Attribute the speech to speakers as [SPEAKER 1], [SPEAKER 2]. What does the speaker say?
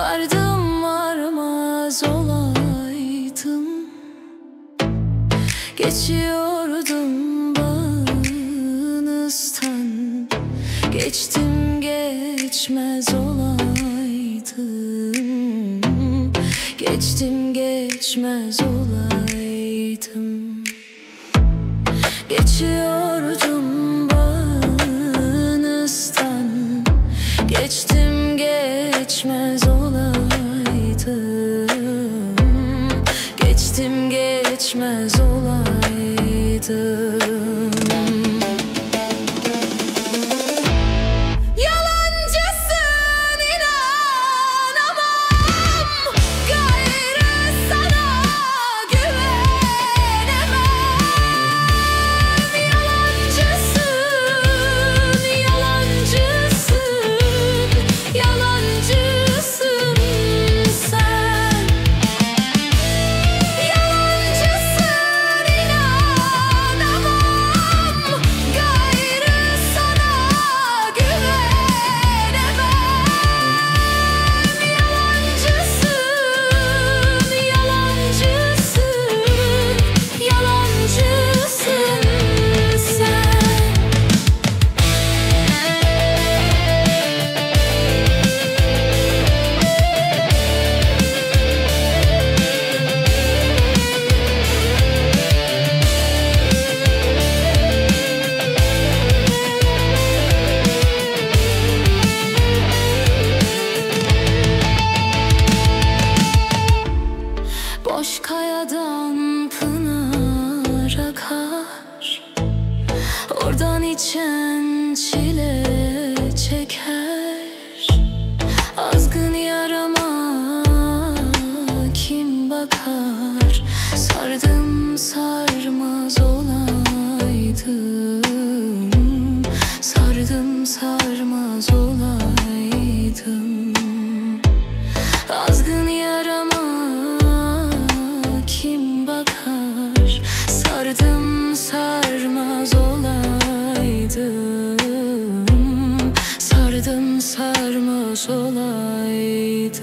[SPEAKER 1] Vardım varmaz olaydım. Geçiyordum bağınızdan. Geçtim geçmez olaydım. Geçtim geçmez olaydım. Geçiyordum bağınızdan. Geçtim geçmez olaydım Geçtim geçmez olaydım çeker. Azgın yarama kim bakar? Sardım sarmaz olaydım. Sardım sarmaz olaydım. Azgın sarmış olaydı.